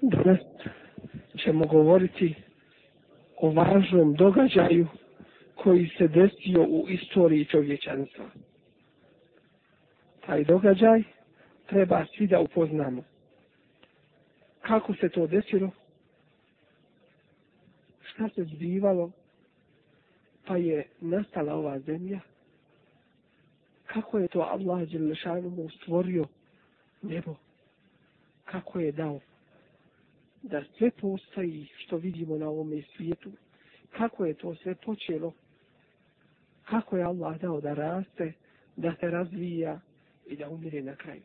Danas ćemo govoriti o važnom događaju koji se desio u istoriji čovječanstva. Taj događaj treba svi da upoznamo. Kako se to desilo? Šta se zbivalo? Pa je nastala ova zemlja? Kako je to Allah Đelešanu stvorio nebo? Kako je dao da sve postoji što vidimo na ovome svijetu, kako je to sve počelo, kako je Allah dao da raste, da se razvija i da umire na kraju.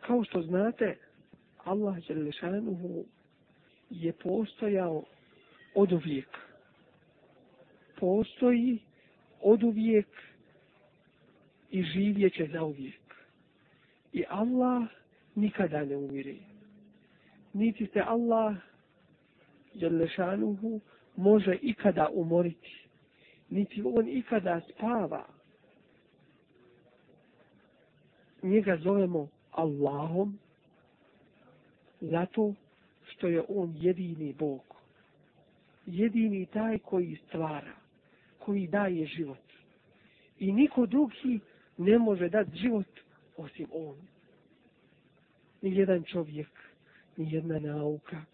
Kao što znate, Allah Đelešanuhu je postojao od uvijek. Postoji od uvijek i živjeće za uvijek. I Allah nikada ne umire. Niti se Allah Đelešanuhu može ikada umoriti. Niti on ikada spava. Njega zovemo Allahom zato što je on jedini Bog. Jedini taj koji stvara, koji daje život. I niko drugi ne može dati život osim on ni jedan čovjek, ni jedna nauka,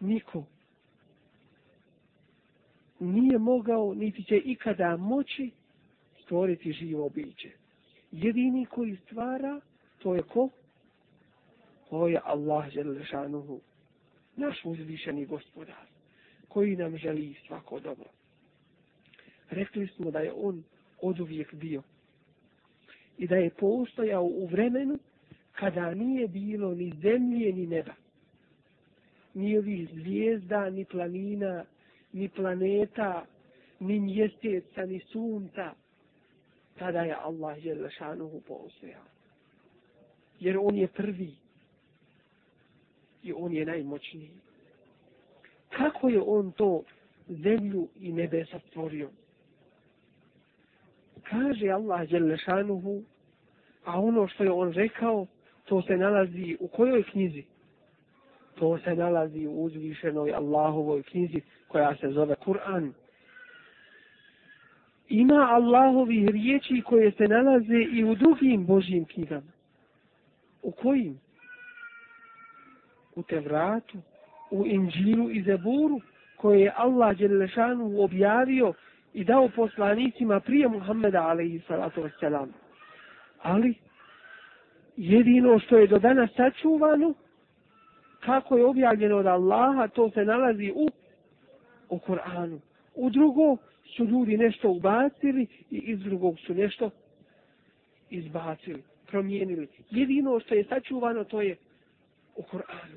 niko nije mogao, niti će ikada moći stvoriti živo biće. Jedini koji stvara, to je ko? To je Allah Želešanuhu, naš uzvišeni gospodar, koji nam želi svako dobro. Rekli smo da je on od uvijek bio i da je postojao u vremenu kada nije bilo ni zemlje ni neba. Ni ovih zvijezda, ni planina, ni planeta, ni mjeseca, ni sunca. Tada je Allah je lešanuhu postojao. Jer on je prvi. I on je najmoćniji. Kako je on to zemlju i nebesa stvorio? Kaže Allah je lešanuhu, a ono što je on rekao, to se nalazi u kojoj knjizi? To se nalazi u uzvišenoj Allahovoj knjizi koja se zove Kur'an. Ima Allahovi riječi koje se nalaze i u drugim Božjim knjigama. U kojim? U Tevratu, u Inđilu i Zeburu koje je Allah Đelešanu objavio i dao poslanicima prije Muhammeda alaihi salatu wasalam. Ali jedino što je do danas sačuvano, kako je objavljeno od Allaha, to se nalazi u, u Koranu. U drugo su ljudi nešto ubacili i iz drugog su nešto izbacili, promijenili. Jedino što je sačuvano, to je u Koranu.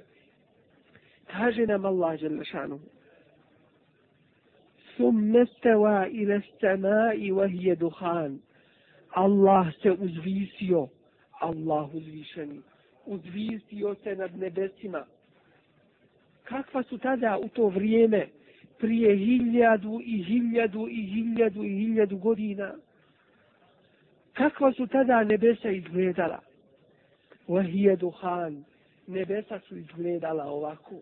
Kaže nam Allah Đelešanu. Summe ila stema i vahije duhan. Allah se uzvisio Allah uzvišeni, uzvisio se nad nebesima. Kakva su tada u to vrijeme, prije hiljadu i hiljadu i hiljadu i hiljadu godina, kakva su tada nebesa izgledala? Vahije duhan, nebesa su izgledala ovako.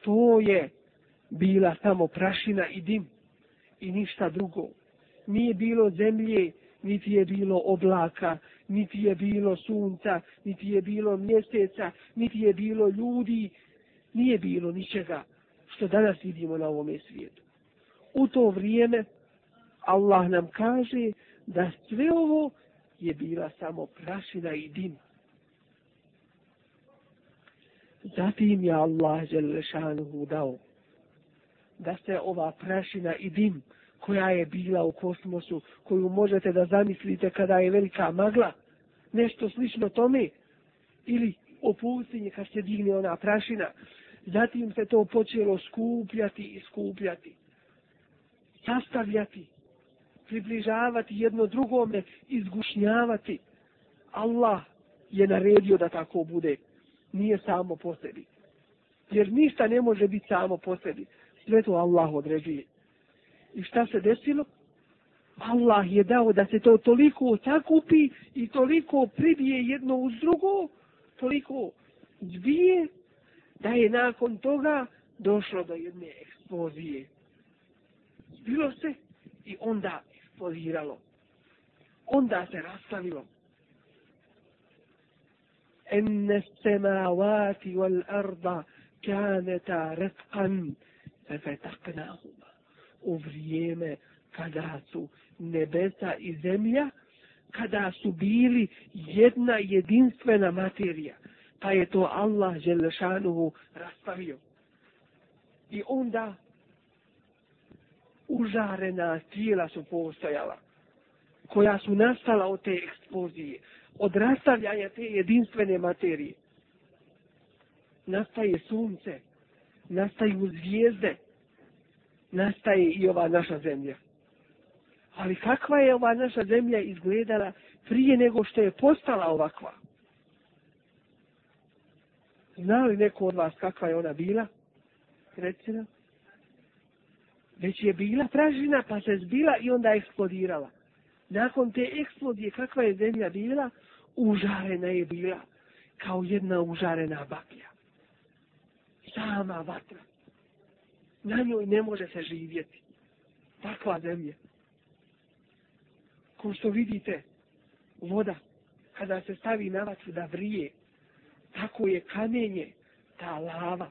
To je bila samo prašina i dim i ništa drugo. Nije bilo zemlje, niti je bilo oblaka, niti je bilo sunca, niti je bilo mjeseca, niti je bilo ljudi, nije bilo ničega što danas vidimo na ovome svijetu. U to vrijeme Allah nam kaže da sve ovo je bila samo prašina i dim. Zatim je Allah Želešanuhu dao da se ova prašina i dim koja je bila u kosmosu, koju možete da zamislite kada je velika magla, nešto slično tome, ili o kad se digne ona prašina, zatim se to počelo skupljati i skupljati, sastavljati, približavati jedno drugome, izgušnjavati. Allah je naredio da tako bude, nije samo po sebi. Jer ništa ne može biti samo po sebi. Sve to Allah određuje. I šta se desilo? Allah je dao da se to toliko sakupi i toliko pribije jedno uz drugo, toliko zbije, da je nakon toga došlo do jedne eksplozije. Bilo se i onda eksplodiralo. Onda se rastavilo. Enne semavati wal arda kaneta retkan fefetaknahuma. U vrijeme kada su nebesa i zemlja, kada su bili jedna jedinstvena materija, pa je to Allah Želešanuhu rastavio. I onda užarena tijela su postojala, koja su nastala od te eksplozije, od rastavljanja te jedinstvene materije. Nastaje sunce, nastaju zvijezde, nastaje i ova naša zemlja. Ali kakva je ova naša zemlja izgledala prije nego što je postala ovakva? Zna li neko od vas kakva je ona bila? Recimo. Već je bila pražina pa se zbila i onda eksplodirala. Nakon te eksplodije kakva je zemlja bila? Užarena je bila kao jedna užarena baklja. Sama vatra. Na njoj ne može se živjeti. Takva zemlja ko što vidite, voda, kada se stavi na vatru da vrije, tako je kamenje, ta lava,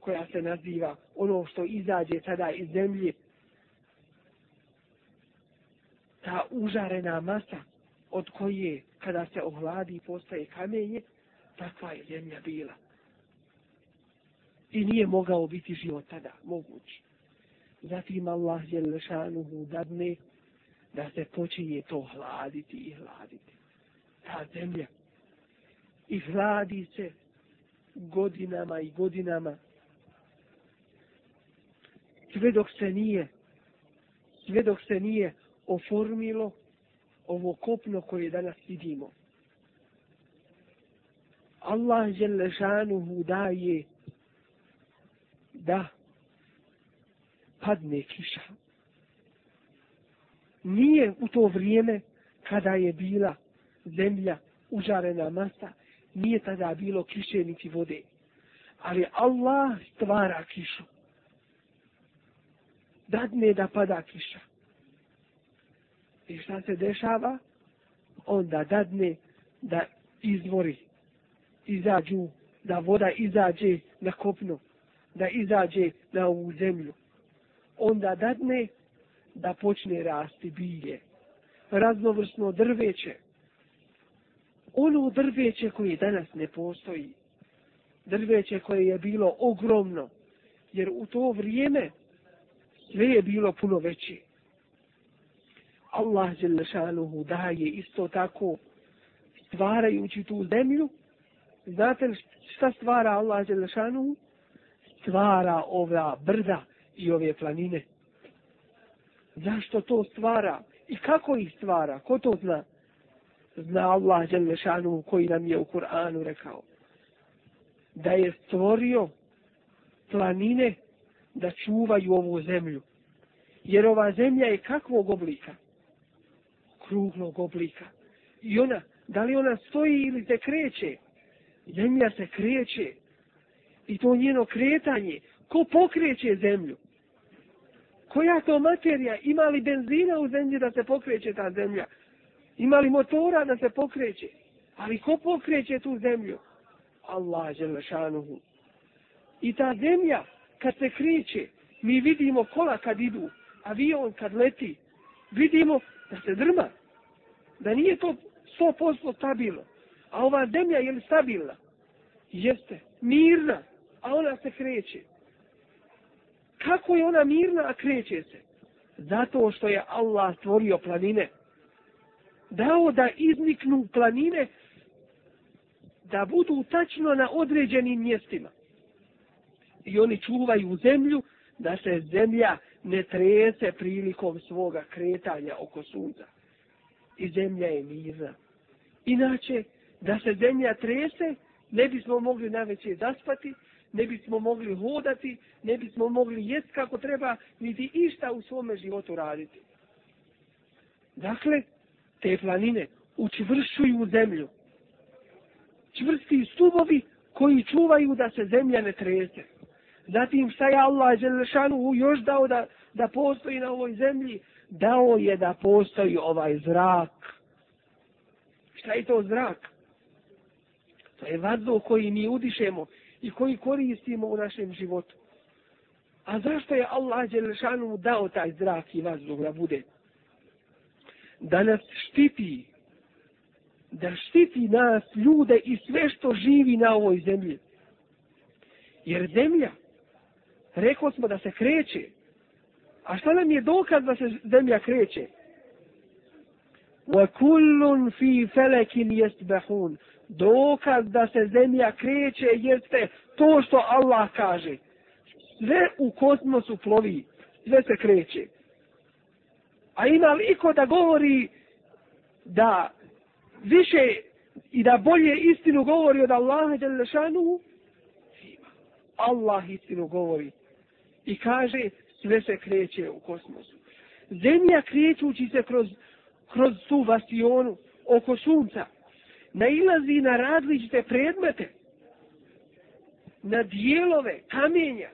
koja se naziva ono što izađe tada iz zemlje, ta užarena masa od koje kada se ohladi postaje kamenje, takva je zemlja bila. I nije mogao biti život tada, mogući. Zatim Allah je lešanuhu dadne da se počinje to hladiti i hladiti. Ta zemlja. I hladi se godinama i godinama. Sve dok se nije, sve dok se nije oformilo ovo kopno koje danas vidimo. Allah Želešanuhu daje da padne kiša nije u to vrijeme kada je bila zemlja užarena masa, nije tada bilo kiše niti vode. Ali Allah stvara kišu. Dadne da pada kiša. I šta se dešava? Onda dadne da izvori izađu, da voda izađe na kopno, da izađe na ovu zemlju. Onda dadne da počne rasti bilje, raznovrsno drveće, ono drveće koje danas ne postoji, drveće koje je bilo ogromno, jer u to vrijeme sve je bilo puno veće. Allah Đelešanuhu daje isto tako stvarajući tu zemlju. Znate šta stvara Allah Đelešanuhu? Stvara ova brda i ove planine. Zašto to stvara? I kako ih stvara? Ko to zna? Zna Allah Đelešanu koji nam je u Kur'anu rekao. Da je stvorio planine da čuvaju ovu zemlju. Jer ova zemlja je kakvog oblika? Kruglog oblika. I ona, da li ona stoji ili se kreće? Zemlja se kreće. I to njeno kretanje. Ko pokreće zemlju? Koja to materija? Ima li benzina u zemlji da se pokreće ta zemlja? Ima li motora da se pokreće? Ali ko pokreće tu zemlju? Allah želešanuhu. I ta zemlja, kad se kreće, mi vidimo kola kad idu, avion kad leti, vidimo da se drma. Da nije to 100% stabilno. A ova zemlja je li stabilna? Jeste. Mirna. A ona se kreće. Kako je ona mirna, a kreće se? Zato što je Allah stvorio planine. Dao da izniknu planine da budu tačno na određenim mjestima. I oni čuvaju zemlju da se zemlja ne trese prilikom svoga kretanja oko sunca. I zemlja je mirna. Inače, da se zemlja trese, ne bismo mogli na veće zaspati, ne bismo mogli hodati, ne bismo mogli jest kako treba, niti išta u svome životu raditi. Dakle, te planine učvršuju zemlju. Čvrsti stubovi koji čuvaju da se zemlja ne trese. Zatim šta je Allah Želešanu još dao da, da postoji na ovoj zemlji? Dao je da postoji ovaj zrak. Šta je to zrak? To je vazduh koji mi udišemo i koji koristimo u našem životu. A zašto je Allah Đelešanu dao taj zrak i vazduh da bude? Da nas štiti. Da štiti nas, ljude i sve što živi na ovoj zemlji. Jer zemlja, rekao smo da se kreće. A šta nam je dokaz da se zemlja kreće? وَكُلٌّ فِي فَلَكٍ يَسْبَحُونَ Dokaz da se zemlja kreće jeste to što Allah kaže. Sve u kosmosu plovi, sve se kreće. A ima li iko da govori da više i da bolje istinu govori od Allaha Đelešanu? Allah istinu govori. I kaže sve se kreće u kosmosu. Zemlja krećući se kroz kroz tu bastionu oko sunca, nailazi na različite predmete, na dijelove kamenja,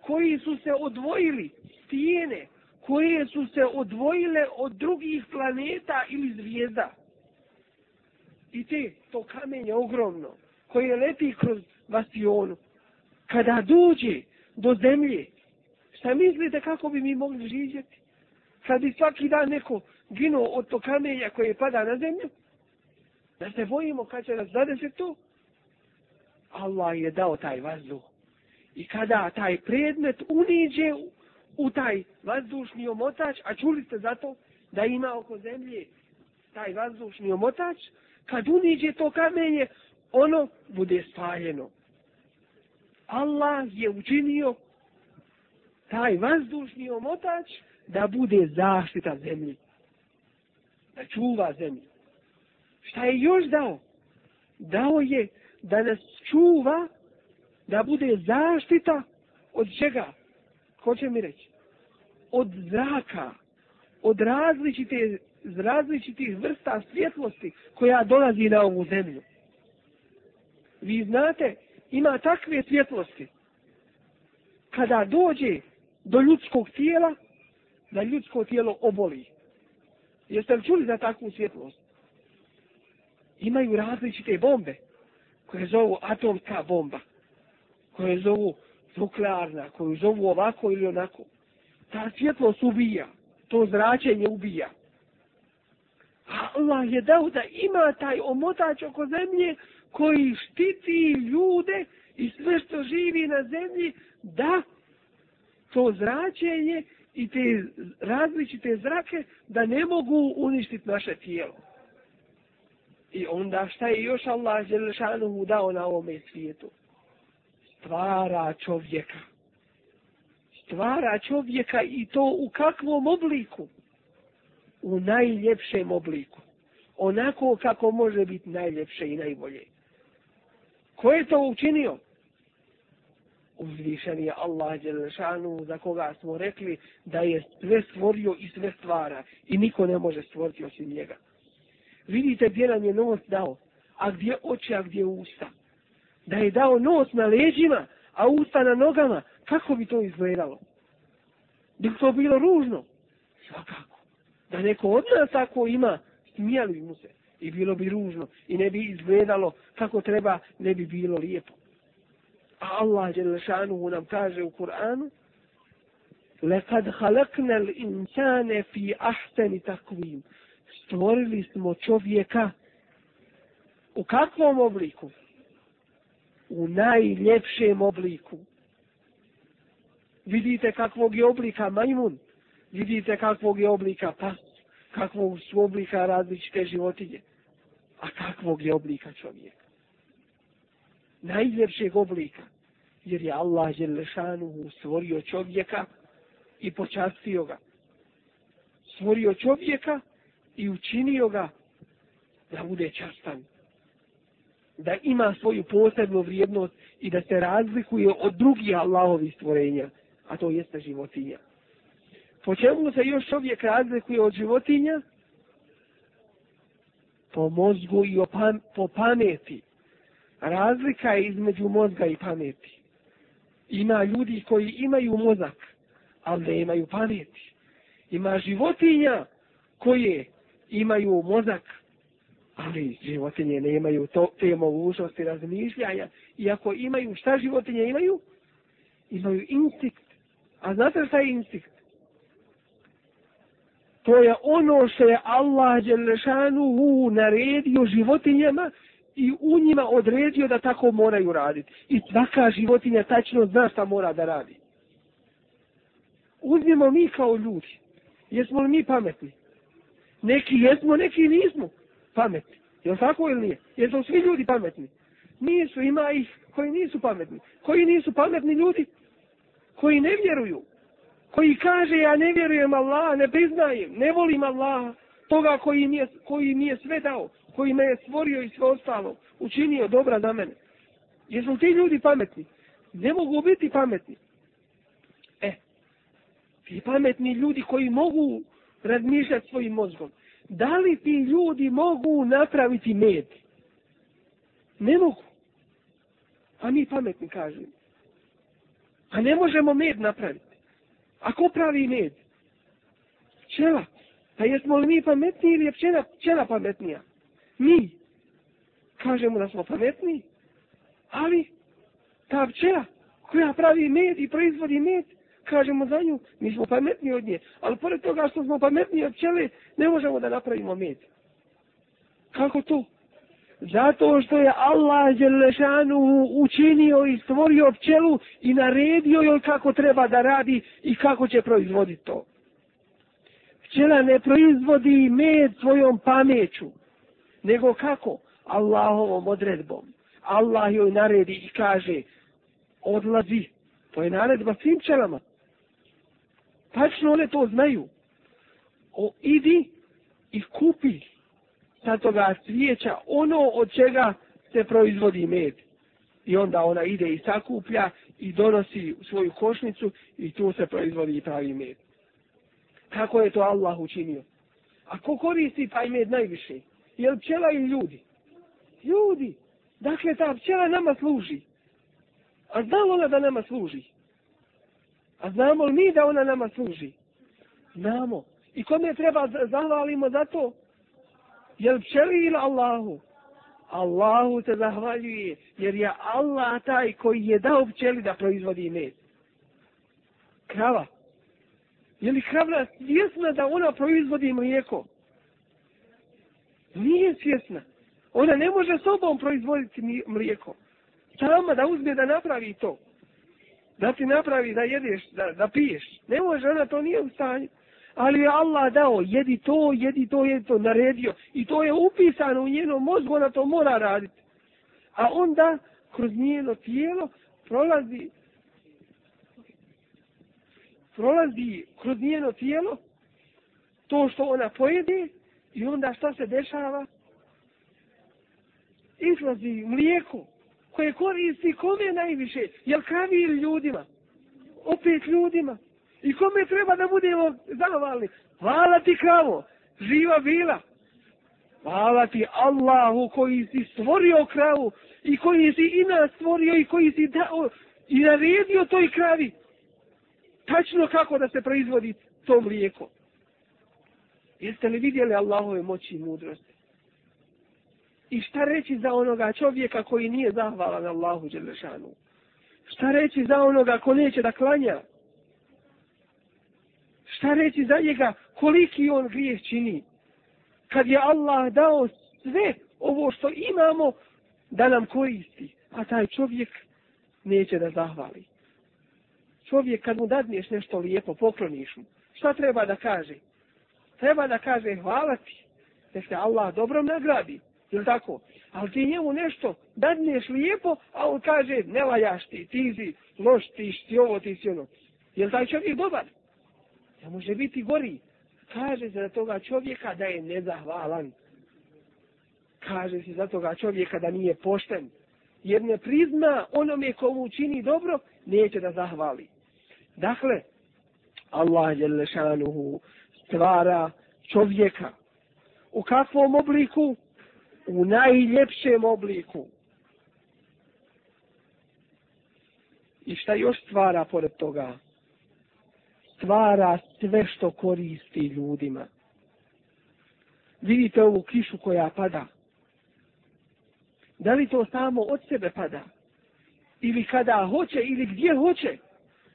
koji su se odvojili, stijene, koje su se odvojile od drugih planeta ili zvijezda. I te, to kamenje ogromno, koje leti kroz bastionu, kada dođe do zemlje, šta mislite kako bi mi mogli živjeti? kad bi svaki dan neko ginuo od to kamenja koje pada na zemlju, da se bojimo kad će nas zadesiti to, Allah je dao taj vazduh. I kada taj predmet uniđe u, u taj vazdušni omotač, a čuli ste zato da ima oko zemlje taj vazdušni omotač, kad uniđe to kamenje, ono bude spaljeno. Allah je učinio taj vazdušni omotač da bude zaštita zemlji. Da čuva zemlju. Šta je još dao? Dao je da nas čuva, da bude zaštita od čega? Ko će mi reći? Od zraka, od različite, različitih vrsta svjetlosti koja dolazi na ovu zemlju. Vi znate, ima takve svjetlosti. Kada dođe do ljudskog tijela, da ljudsko tijelo oboli. Jeste li čuli za takvu svjetlost? Imaju različite bombe koje zovu atomska bomba, koje zovu nuklearna, koju zovu ovako ili onako. Ta svjetlost ubija, to zračenje ubija. A Allah je dao da ima taj omotač oko zemlje koji štiti ljude i sve što živi na zemlji da to zračenje i te različite zrake da ne mogu uništiti naše tijelo. I onda šta je još Allah Želešanuhu dao na ovome svijetu? Stvara čovjeka. Stvara čovjeka i to u kakvom obliku? U najljepšem obliku. Onako kako može biti najljepše i najbolje. Ko je to učinio? uzvišen je Allah Đelešanu za koga smo rekli da je sve stvorio i sve stvara i niko ne može stvoriti osim njega. Vidite gdje nam je nos dao, a gdje oči, a gdje usta. Da je dao nos na leđima, a usta na nogama, kako bi to izgledalo? Bi to bilo ružno? Svakako. Da neko od nas tako ima, smijali bi mu se i bilo bi ružno i ne bi izgledalo kako treba, ne bi bilo lijepo. A Allah Đelešanuhu nam kaže u Kur'anu Lekad halakna l'insane fi ahseni takvim. Stvorili smo čovjeka u kakvom obliku? U najljepšem obliku. Vidite kakvog je oblika majmun. Vidite kakvog je oblika pas. Kakvog su oblika različite životinje. A kakvog je oblika čovjeka? najljepšeg oblika. Jer je Allah Želešanuhu stvorio čovjeka i počastio ga. Stvorio čovjeka i učinio ga da bude častan. Da ima svoju posebnu vrijednost i da se razlikuje od drugih Allahovih stvorenja, a to jeste životinja. Po čemu se još čovjek razlikuje od životinja? Po mozgu i po pameti. Razlika je između mozga i pameti. Ima ljudi koji imaju mozak, ali ne imaju pameti. Ima životinja koje imaju mozak, ali životinje nemaju to, te mogućnosti razmišljanja. I ako imaju, šta životinje imaju? Imaju instinkt. A znate šta je instinkt? To je ono što je Allah Đelešanu naredio životinjama i u njima odredio da tako moraju raditi. I svaka životinja tačno zna šta mora da radi. Uzmimo mi kao ljudi. Jesmo li mi pametni? Neki jesmo, neki nismo pametni. Je li tako ili nije? Jesu svi ljudi pametni? Nisu, ima ih koji nisu pametni. Koji nisu pametni ljudi? Koji ne vjeruju. Koji kaže ja ne vjerujem Allah, ne priznajem, ne volim Allah, toga koji mi je, koji mi je sve dao, koji me je stvorio i sve ostalo, učinio dobra za mene. Jesu ti ljudi pametni? Ne mogu biti pametni. E, ti pametni ljudi koji mogu razmišljati svojim mozgom, da li ti ljudi mogu napraviti med? Ne mogu. A mi pametni kažemo. A ne možemo med napraviti. A ko pravi med? Pčela. Pa jesmo li mi pametniji ili je pčela, pčela pametnija? Mi. Kažemo da smo pametniji. Ali ta pčela koja pravi med i proizvodi med, kažemo za nju, mi smo pametniji od nje. Ali pored toga što smo pametniji od pčele, ne možemo da napravimo med. Kako to? Zato što je Allah Đelešanu učinio i stvorio pčelu i naredio joj kako treba da radi i kako će proizvoditi to. Pčela ne proizvodi med svojom pameću, nego kako? Allahovom odredbom. Allah joj naredi i kaže, odlazi. To je naredba svim pčelama. Tačno one to znaju. O, idi i kupi sa toga svijeća ono od čega se proizvodi med. I onda ona ide i sakuplja i donosi svoju košnicu i tu se proizvodi i pravi med. Kako je to Allah učinio? A ko koristi taj med najviše? Je li pčela ili ljudi? Ljudi. Dakle, ta pčela nama služi. A znala ona da nama služi? A znamo li mi da ona nama služi? Znamo. I kome treba zahvalimo za to? Jel pčeli ili Allahu? Allahu te zahvaljuje, jer je Allah taj koji je dao pčeli da proizvodi med. Krava. Je li krava svjesna da ona proizvodi mlijeko? Nije svjesna. Ona ne može sobom proizvoditi mlijeko. Sama da uzme da napravi to. Da ti napravi da jedeš, da, da piješ. Ne može, ona to nije u stanju ali je Allah dao, jedi to, jedi to, jedi to, naredio. I to je upisano u njenom mozgu, ona to mora raditi. A onda, kroz njeno tijelo, prolazi, prolazi kroz njeno tijelo, to što ona pojede, i onda šta se dešava? Izlazi mlijeko, koje koristi kome najviše? Jel kavi ili ljudima? Opet ljudima. I kome treba da budemo zahvalni? Hvala ti kravo, živa bila. Hvala ti Allahu koji si stvorio kravu i koji si i nas stvorio i koji si dao i naredio toj kravi. Tačno kako da se proizvodi to mlijeko. Jeste li vidjeli Allahove moći i mudrost? I šta reći za onoga čovjeka koji nije zahvalan Allahu Đelešanu? Šta reći za onoga ko neće da klanja? Šta reći za njega koliki on grijeh čini? Kad je Allah dao sve ovo što imamo da nam koristi, a taj čovjek neće da zahvali. Čovjek kad mu dadneš nešto lijepo, pokloniš mu, šta treba da kaže? Treba da kaže hvala ti, da se Allah dobro nagradi, ili tako? Ali ti njemu nešto dadneš lijepo, a on kaže ne lajaš ti, ti si loš, ti si ovo, ti si ono. Jel taj čovjek dobar? Ne može biti gori. Kaže se za toga čovjeka da je nezahvalan. Kaže se za toga čovjeka da nije pošten. Jer ne prizna onome komu čini dobro, neće da zahvali. Dakle, Allah Đelešanuhu stvara čovjeka. U kakvom obliku? U najljepšem obliku. I šta još stvara pored toga? Stvara sve što koristi ljudima. Vidite ovu kišu koja pada. Da li to samo od sebe pada? Ili kada hoće, ili gdje hoće?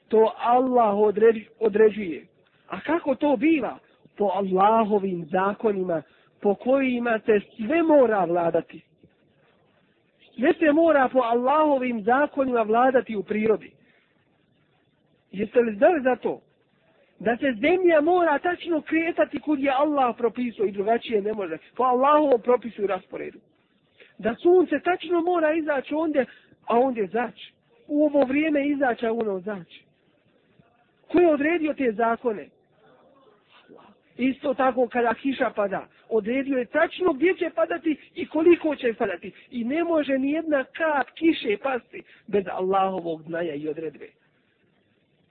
To Allah određuje. A kako to biva? Po Allahovim zakonima, po kojima se sve mora vladati. Sve se mora po Allahovim zakonima vladati u prirodi. Jeste li znali za to? Da se zemlja mora tačno kretati kud je Allah propisao i drugačije ne može. Po Allahovom propisu i rasporedu. Da sunce tačno mora izaći onda, a onda zaći. U ovo vrijeme izaći, a ono zaći. Ko je odredio te zakone? Isto tako kada kiša pada, odredio je tačno gdje će padati i koliko će padati. I ne može ni jedna kap kiše pasti bez Allahovog znaja i odredbe.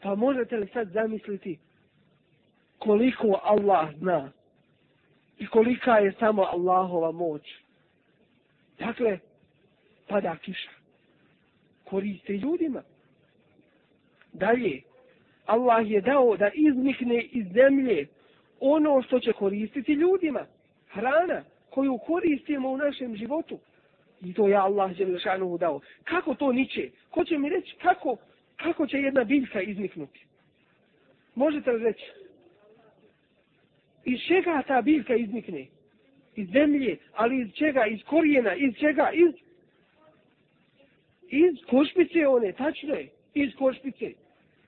Pa možete li sad zamisliti koliko Allah zna i kolika je samo Allahova moć. Dakle, pada kiša. Koriste ljudima. Dalje, Allah je dao da iznikne iz zemlje ono što će koristiti ljudima. Hrana koju koristimo u našem životu. I to je Allah Đelešanu dao. Kako to niče? Ko će mi reći kako, kako će jedna biljka izniknuti? Možete li reći? Iz čega ta biljka iznikne? Iz zemlje, ali iz čega? Iz korijena, iz čega? Iz, iz košpice one, tačno je. Iz košpice.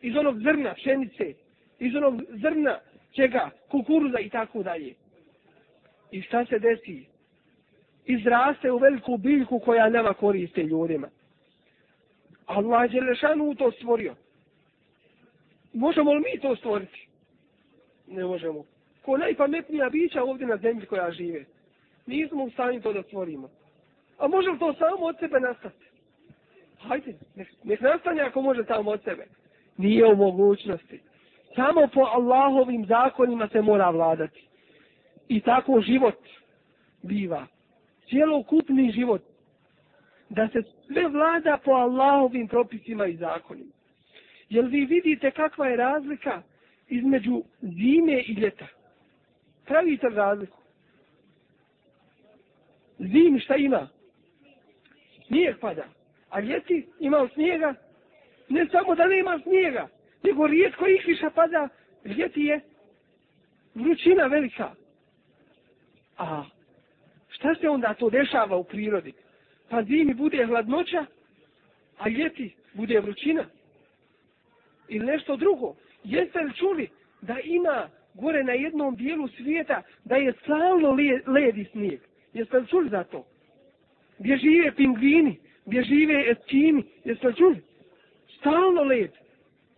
Iz onog zrna, pšenice. Iz onog zrna, čega? Kukuruza i tako dalje. I šta se desi? Izraste u veliku biljku koja nema koriste ljudima. Allah je lešanu to stvorio. Možemo li mi to stvoriti? Ne možemo ko najpametnija bića ovdje na zemlji koja žive. Nismo u stanju to da stvorimo. A može li to samo od sebe nastati? Hajde, nek, nek nastane ako može samo od sebe. Nije u mogućnosti. Samo po Allahovim zakonima se mora vladati. I tako život biva. Cijelokupni život. Da se sve vlada po Allahovim propisima i zakonima. Jel vi vidite kakva je razlika između zime i ljeta? Pravite razliku. Zim šta ima? Snijeg pada. A ljeti ima snijega? Ne samo da nema snijega, nego rijetko i kiša pada. Ljeti je vrućina velika. A šta se onda to dešava u prirodi? Pa zimi bude hladnoća, a ljeti bude vrućina. Ili nešto drugo. Jeste li čuli da ima gore na jednom dijelu svijeta da je stalno led i snijeg. Jeste li čuli za to? Gdje žive pingvini, gdje žive eskimi, jeste li čuli? Stalno led.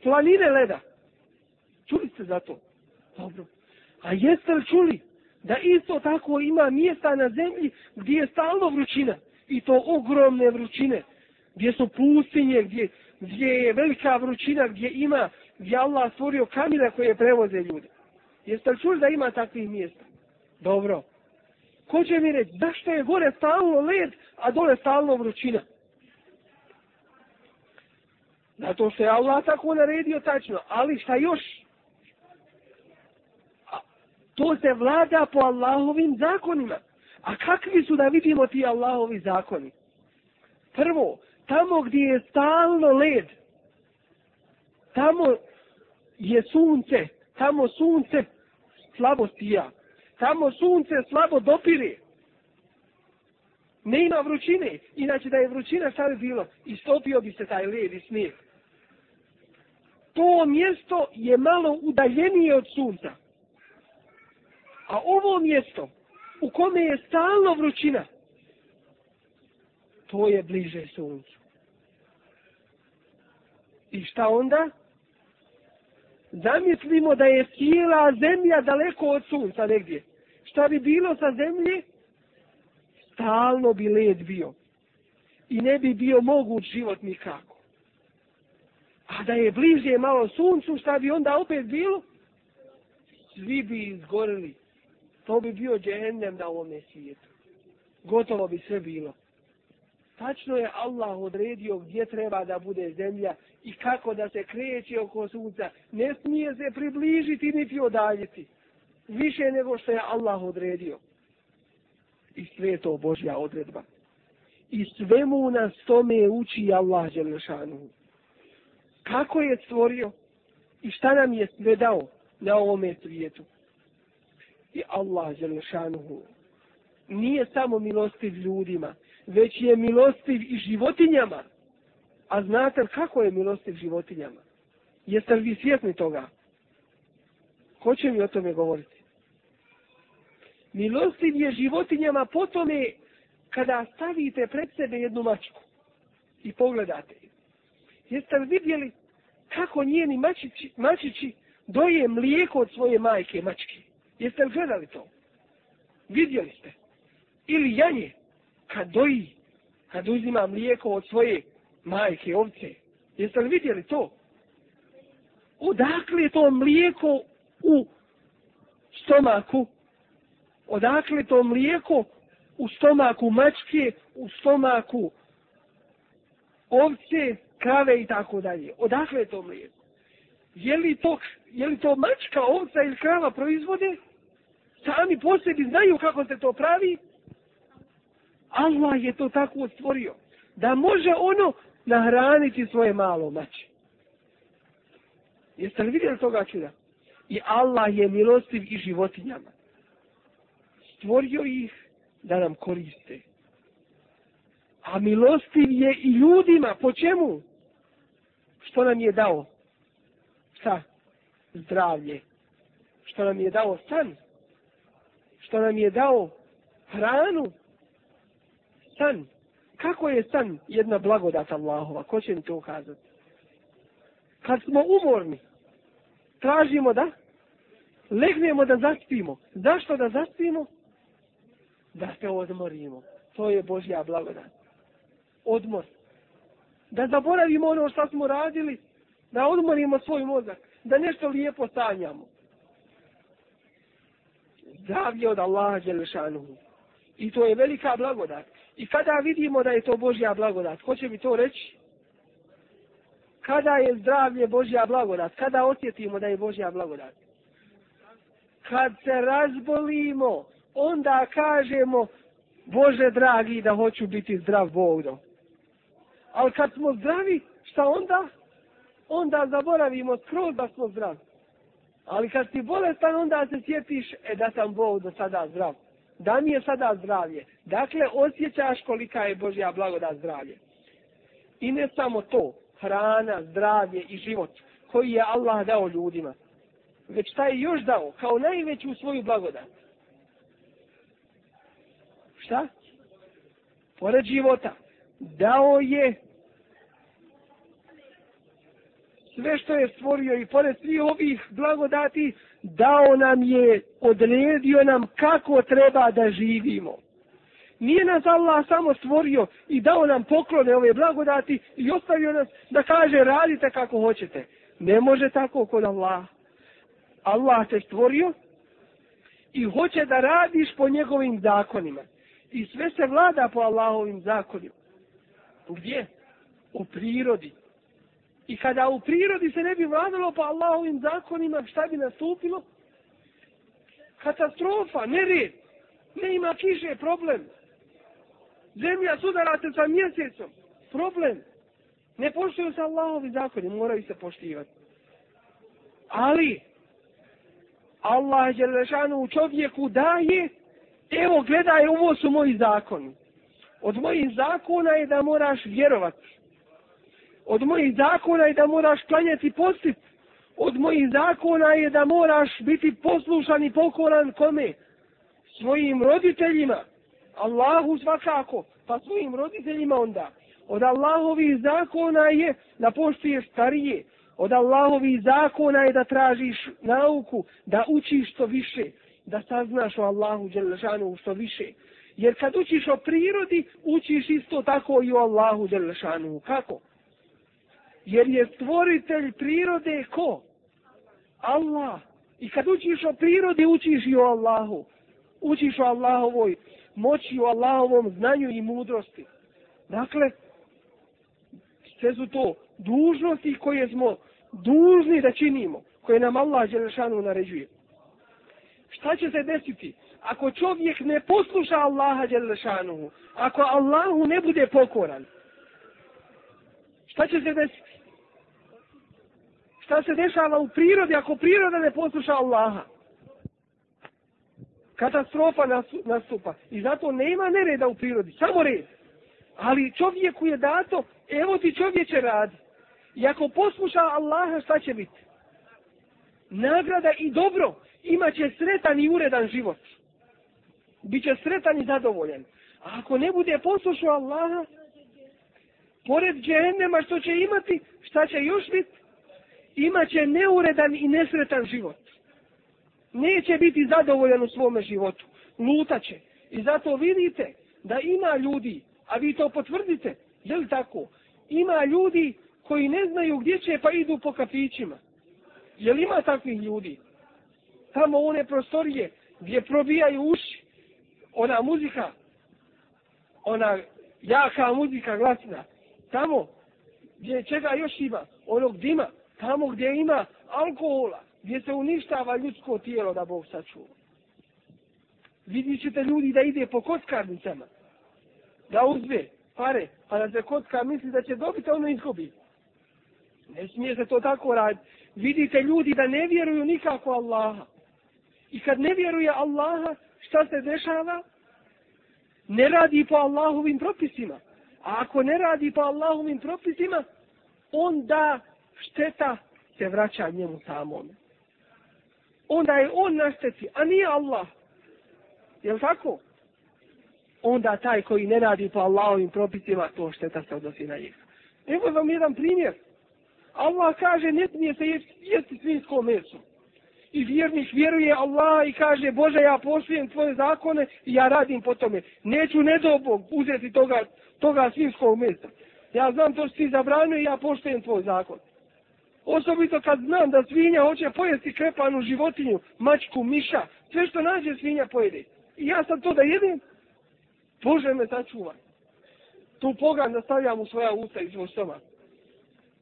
Planine leda. Čuli ste za to? Dobro. A jeste li čuli da isto tako ima mjesta na zemlji gdje je stalno vrućina? I to ogromne vrućine. Gdje su pustinje, gdje, gdje je velika vrućina, gdje ima, gdje Allah stvorio kamile koje prevoze ljude. Jeste li čuli da ima takvih mjesta? Dobro. Ko će mi reći, zašto je gore stalno led, a dole stalno vrućina? Zato što je Allah tako naredio tačno. Ali šta još? To se vlada po Allahovim zakonima. A kakvi su da vidimo ti Allahovi zakoni? Prvo, tamo gdje je stalno led, tamo je sunce, tamo sunce slabo stija. Tamo sunce slabo dopire. Ne ima vrućine. Inače da je vrućina šta bi bilo? Istopio bi se taj led i snijeg. To mjesto je malo udaljenije od sunca. A ovo mjesto u kome je stalno vrućina, to je bliže suncu. I šta onda? zamislimo da je cijela zemlja daleko od sunca negdje. Šta bi bilo sa zemlje? Stalno bi led bio. I ne bi bio moguć život nikako. A da je bliže malo suncu, šta bi onda opet bilo? Svi bi izgorili. To bi bio džehendem na ovome svijetu. Gotovo bi sve bilo. Tačno je Allah odredio gdje treba da bude zemlja i kako da se kreće oko sunca. Ne smije se približiti niti odaljiti. Više nego što je Allah odredio. I sve je to Božja odredba. I svemu nas tome uči Allah Đelešanu. Kako je stvorio i šta nam je sve dao na ovome svijetu. I Allah Želešanuhu nije samo milostiv ljudima, već je milostiv i životinjama. A znate kako je milostiv životinjama? Jeste li vi svjesni toga? Ko će mi o tome govoriti? Milostiv je životinjama po tome kada stavite pred sebe jednu mačku i pogledate. Jeste li vidjeli kako njeni mačići, mačići doje mlijeko od svoje majke mačke? Jeste li gledali to? Vidjeli ste? Ili janje kad doji, kad uzima mlijeko od svoje majke, ovce. Jeste li vidjeli to? Odakle je to mlijeko u stomaku? Odakle je to mlijeko u stomaku mačke, u stomaku ovce, krave i tako dalje? Odakle je to mlijeko? Je li to, je li to mačka, ovca ili krava proizvode? Sami po sebi znaju kako se to pravi? Allah je to tako stvorio. Da može ono nahraniti svoje malo mače. Jeste li vidjeli toga čuda? I Allah je milostiv i životinjama. Stvorio ih da nam koriste. A milostiv je i ljudima. Po čemu? Što nam je dao? Šta? Zdravlje. Što nam je dao san? Što nam je dao hranu? san. Kako je san jedna blagodat Allahova? Ko će mi to ukazati? Kad smo umorni, tražimo da legnemo da zaspimo. Zašto da zaspimo? Da se odmorimo. To je Božja blagodat. Odmor. Da zaboravimo ono što smo radili, da odmorimo svoj mozak, da nešto lijepo sanjamo. Zdravlje od Allaha Đelešanuhu. I to je velika blagodat. I kada vidimo da je to Božja blagodat, ko će mi to reći? Kada je zdravlje Božja blagodat? Kada osjetimo da je Božja blagodat? Kad se razbolimo, onda kažemo, Bože dragi, da hoću biti zdrav Bogdom. Ali kad smo zdravi, šta onda? Onda zaboravimo skroz da smo zdravi. Ali kad si bolestan, onda se sjetiš, e da sam Bog do sada zdrav da mi je sada zdravlje. Dakle, osjećaš kolika je Božja blagodat zdravlje. I ne samo to, hrana, zdravlje i život koji je Allah dao ljudima. Već taj je još dao, kao najveću svoju blagodat. Šta? Pored života. Dao je sve što je stvorio i pored svih ovih blagodati, dao nam je, odredio nam kako treba da živimo. Nije nas Allah samo stvorio i dao nam poklone ove blagodati i ostavio nas da kaže radite kako hoćete. Ne može tako kod Allah. Allah te stvorio i hoće da radiš po njegovim zakonima. I sve se vlada po Allahovim zakonima. Gdje? U prirodi. I kada u prirodi se ne bi vladalo po Allahovim zakonima, šta bi nastupilo? Katastrofa, nered. Ne ima kiše, problem. Zemlja sudara se sa mjesecom. Problem. Ne poštuju se Allahovi zakoni, moraju se poštivati. Ali, Allah je lešanu čovjeku daje, evo gledaj, ovo su moji zakoni. Od mojih zakona je da moraš vjerovati od mojih zakona je da moraš klanjati postit. Od mojih zakona je da moraš biti poslušan i pokoran kome? Svojim roditeljima. Allahu svakako. Pa svojim roditeljima onda. Od Allahovih zakona je da poštuješ starije. Od Allahovih zakona je da tražiš nauku, da učiš što više, da saznaš o Allahu Đelešanu što više. Jer kad učiš o prirodi, učiš isto tako i o Allahu Đelešanu. Kako? Jer je stvoritelj prirode ko? Allah. I kad učiš o prirodi, učiš i o Allahu. Učiš o Allahovoj moći, o Allahovom znanju i mudrosti. Dakle, sve su to dužnosti koje smo dužni da činimo, koje nam Allah Đelešanu naređuje. Šta će se desiti? Ako čovjek ne posluša Allaha Đelešanu, ako Allahu ne bude pokoran, šta će se desiti? Šta se dešava u prirodi ako priroda ne posluša Allaha? Katastrofa nastupa. I zato nema nereda u prirodi, samo red. Ali čovjeku je dato, evo ti čovječe radi. I ako posluša Allaha, šta će biti? Nagrada i dobro. Imaće sretan i uredan život. Biće sretan i zadovoljen. A ako ne bude poslušao Allaha, pored džehennema što će imati, šta će još biti? Imaće neuredan i nesretan život. Neće biti zadovoljan u svome životu. Lutaće. I zato vidite da ima ljudi, a vi to potvrdite, je li tako? Ima ljudi koji ne znaju gdje će pa idu po kafićima. Je li ima takvih ljudi? Tamo one prostorije gdje probijaju uši, ona muzika, ona jaka muzika glasna, tamo gdje čega još ima, onog dima, tamo gdje ima alkohola, gdje se uništava ljudsko tijelo da Bog sačuva. Vidjet ćete ljudi da ide po kockarnicama, da uzme pare, pa da se kocka misli da će dobiti, ono izgubi. Ne smije se to tako raditi. Vidite ljudi da ne vjeruju nikako Allaha. I kad ne vjeruje Allaha, šta se dešava? Ne radi po Allahovim propisima. A ako ne radi po Allahovim propisima, onda šteta se vraća njemu samome. Onda je on na šteti, a nije Allah. Je li tako? Onda taj koji ne radi po Allahovim propisima, to šteta se odnosi na njega. Evo vam jedan primjer. Allah kaže ne smije se jesti, jesti svinsko meso. I vjernik vjeruje Allah i kaže Bože ja poštujem tvoje zakone i ja radim po tome. Neću nedobog uzeti toga, toga svinskog mesa. Ja znam to što ti zabranio i ja poštujem tvoj zakon. Osobito kad znam da svinja hoće pojesti krepanu životinju, mačku, miša, sve što nađe svinja pojede. I ja sad to da jedem, Bože me sačuvaj. Tu pogan da stavljam u svoja usta i svoj stomak.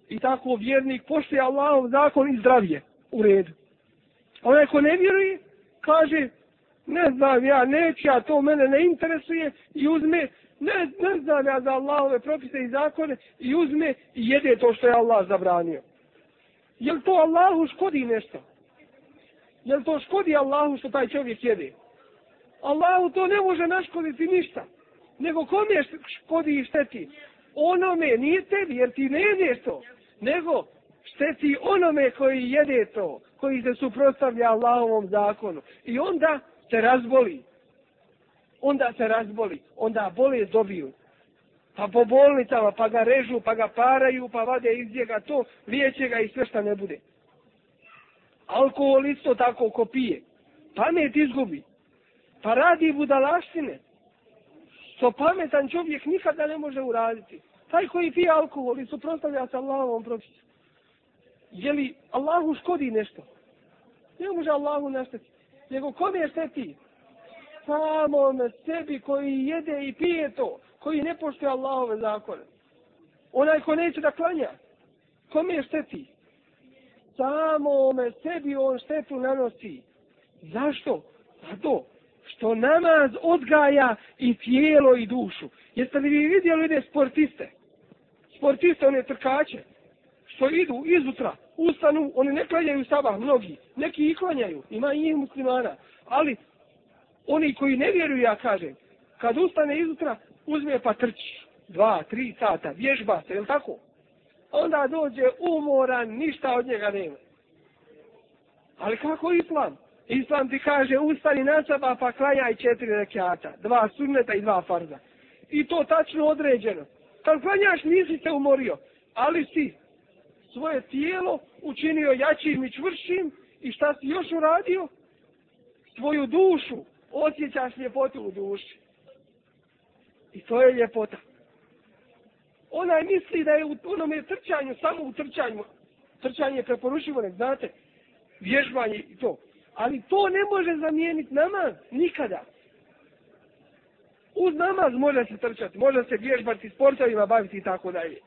I tako vjernik poštuje Allahov zakon i zdravlje u redu. Onaj ko ne vjeruje, kaže, ne znam ja, neću ja, to mene ne interesuje i uzme, ne, ne znam ja za Allahove propise i zakone i uzme i jede to što je Allah zabranio. Je to Allahu škodi nešto? Je to škodi Allahu što taj čovjek jede? Allahu to ne može naškoditi ništa. Nego kome škodi i šteti? Onome, nije tebi, jer ti ne jedeš to. Nego šteti onome koji jede to, koji se suprostavlja Allahovom zakonu. I onda se razboli. Onda se razboli. Onda bolest dobiju. Pa po bolnicama, pa ga režu, pa ga paraju, pa vade iz njega to, liječe ga i sve šta ne bude. Alkohol isto tako ko pije. Pamet izgubi. Pa radi budalaštine. Što pametan čovjek nikada ne može uraditi. Taj koji pije alkohol i suprostavlja se Allahovom propisu. Je li Allahu škodi nešto? Ne može Allahu naštetiti. Nego kome je šteti? Samo na sebi koji jede i pije to. Koji ne poštuje Allahove zakone. Onaj ko neće da klanja. Kome je šteti? Samome sebi on štetu nanosi. Zašto? Zato što namaz odgaja i tijelo i dušu. Jeste li vi vidjeli one sportiste? Sportiste, one trkače, što idu izutra, ustanu, oni ne klanjaju sabah, mnogi. Neki i klanjaju, ima i njih muslimana. Ali, oni koji ne vjeruju, ja kažem, kad ustane izutra, uzme pa trči. Dva, tri sata, vježba se, je li tako? Onda dođe umoran, ništa od njega nema. Ali kako islam? Islam ti kaže, ustani na saba pa klanjaj četiri rekiata. Dva sunneta i dva farza. I to tačno određeno. Kad klanjaš, nisi se umorio. Ali si svoje tijelo učinio jačim i čvršim i šta si još uradio? Svoju dušu. Osjećaš ljepotu u duši. I to je ljepota. onaj misli da je u onome trčanju, samo u trčanju, trčanje je preporučivo, ne znate, vježbanje i to. Ali to ne može zamijeniti namaz, nikada. Uz namaz može se trčati, može se vježbati sportovima, baviti i tako dalje.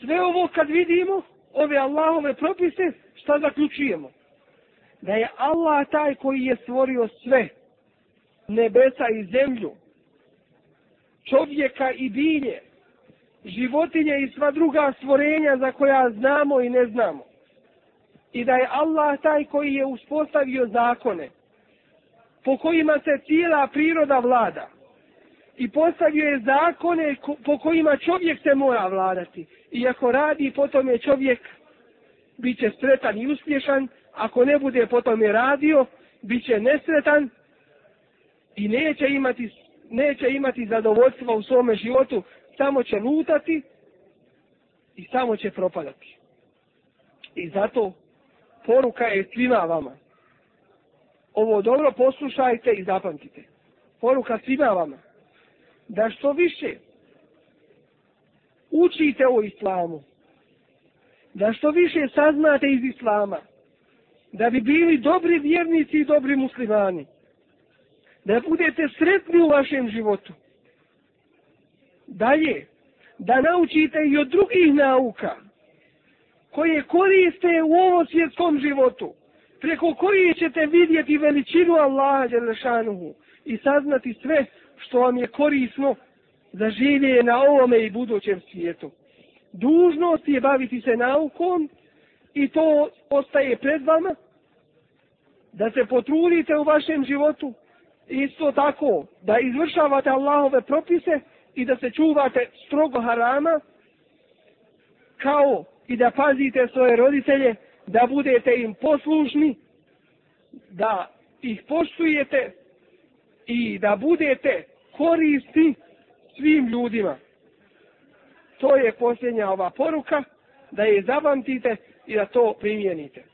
Sve ovo kad vidimo, ove Allahove propise, šta zaključujemo? Da je Allah taj koji je stvorio sve, nebesa i zemlju, čovjeka i bilje, životinje i sva druga stvorenja za koja znamo i ne znamo. I da je Allah taj koji je uspostavio zakone, po kojima se cijela priroda vlada. I postavio je zakone po kojima čovjek se mora vladati. I ako radi, potom je čovjek bit će sretan i uspješan. Ako ne bude, potom je radio, bit će nesretan i neće imati, neće imati zadovoljstva u svome životu. Samo će lutati i samo će propadati. I zato poruka je svima vama ovo dobro poslušajte i zapamtite. Poruka svima vama. Da što više učite o islamu. Da što više saznate iz islama. Da bi bili dobri vjernici i dobri muslimani. Da budete sretni u vašem životu. Dalje, da naučite i od drugih nauka koje koriste u ovom svjetskom životu preko koje ćete vidjeti veličinu Allaha Đelešanuhu i saznati sve što vam je korisno za življenje na ovome i budućem svijetu. Dužnost je baviti se naukom i to ostaje pred vama da se potrudite u vašem životu isto tako da izvršavate Allahove propise i da se čuvate strogo harama kao i da pazite svoje roditelje da budete im poslušni, da ih poštujete i da budete koristi svim ljudima. To je posljednja ova poruka, da je zapamtite i da to primijenite.